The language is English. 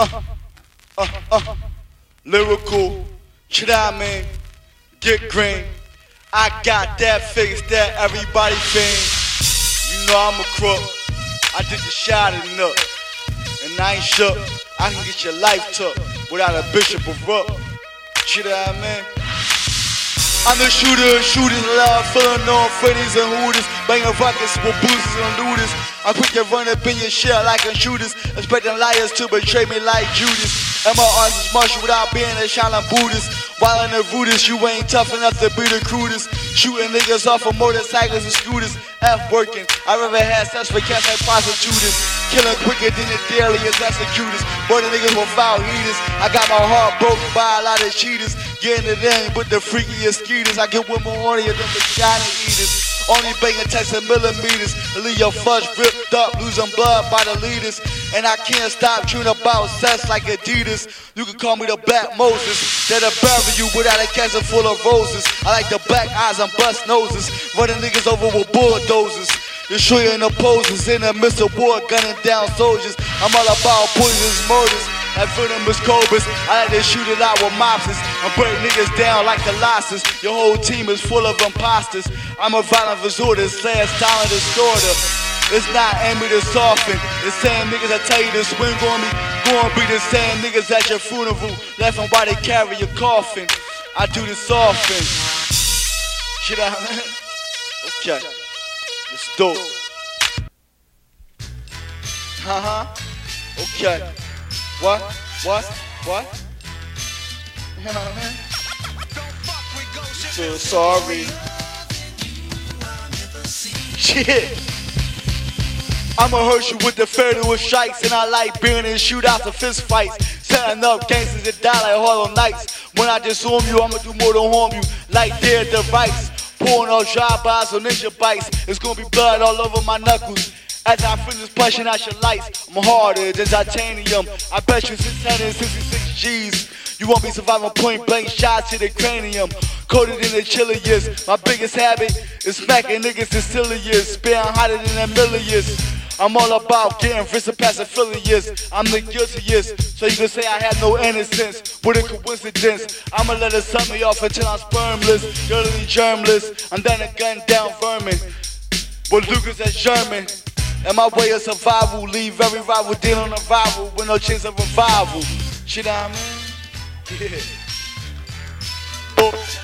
Uh, uh, uh, lyrical, shit I mean, get green. I got that face that everybody fiend. You know I'm a crook. I did the shot enough. And I ain't shook. I can get your life took without a bishop of rook. Shit I mean. I'm the shooter, shooters, loud, filling on Freddy's and Hooters, banging rockets with boosters and looters. I'm quick to run up in your shit like a shooters, expecting liars to betray me like Judas. And my arms is martial without being a shining Buddhist. While in the rudest, you ain't tough enough to be the crudest. Shooting niggas off of motorcycles and scooters. F working, I rather had sex for cats like prostitutes. Killing quicker than the deadliest executors. Boy, the niggas will foul heaters. I got my heart broken by a lot of cheaters. Getting it in with the freakiest skeeters. I get women hornier than vagina eaters. Only banging text in millimeters. Leave your fudge ripped up, losing blood by the leaders. And I can't stop chewing about sex like Adidas. You can call me the Black Moses. That'll bury you without a casket full of roses. I like the black eyes and bust noses. Running niggas over with bulldozers. Destroying the poses in the midst of war, gunning down soldiers. I'm all about poisonous murders like venomous cobras. I like to shoot it out with mobsters and break niggas down like Colossus. Your whole team is full of imposters. I'm a violent resorter, slash talent disorder. It's not aiming to soften. The same niggas that tell you to swing on me, gonna be the same niggas at your funeral, left and while they carry your coffin. I do this often. Shit out, man. Okay. It's dope. Uh huh. Okay. What? What? What? You know what I mean? Sorry. Shit. I'ma hurt you with the federal strikes, and I like being in shootouts and fist fights. Setting up gangsters that die like Harlem Nights. When I disarm you, I'ma do more than harm you, like their device. Pulling off drive-bys on ninja bikes. It's gonna be blood all over my knuckles. As I finish punching out your lights, I'm harder than titanium. I bet you 666 G's. You won't be surviving point blank shots to the cranium. Coated in the chilliest. My biggest habit is smacking niggas in silliest. Spitting hotter than a millions. I'm all about getting rid of past affiliates. I'm the guiltiest, so you can say I had no innocence. What a coincidence. I'ma let it suck me off until I'm spermless, dirty germless. I'm done a gun down vermin. But Lucas is German. And my way of survival, leave every rival deal on arrival with no chance of revival. Shit, I mean? Yeah. Oh.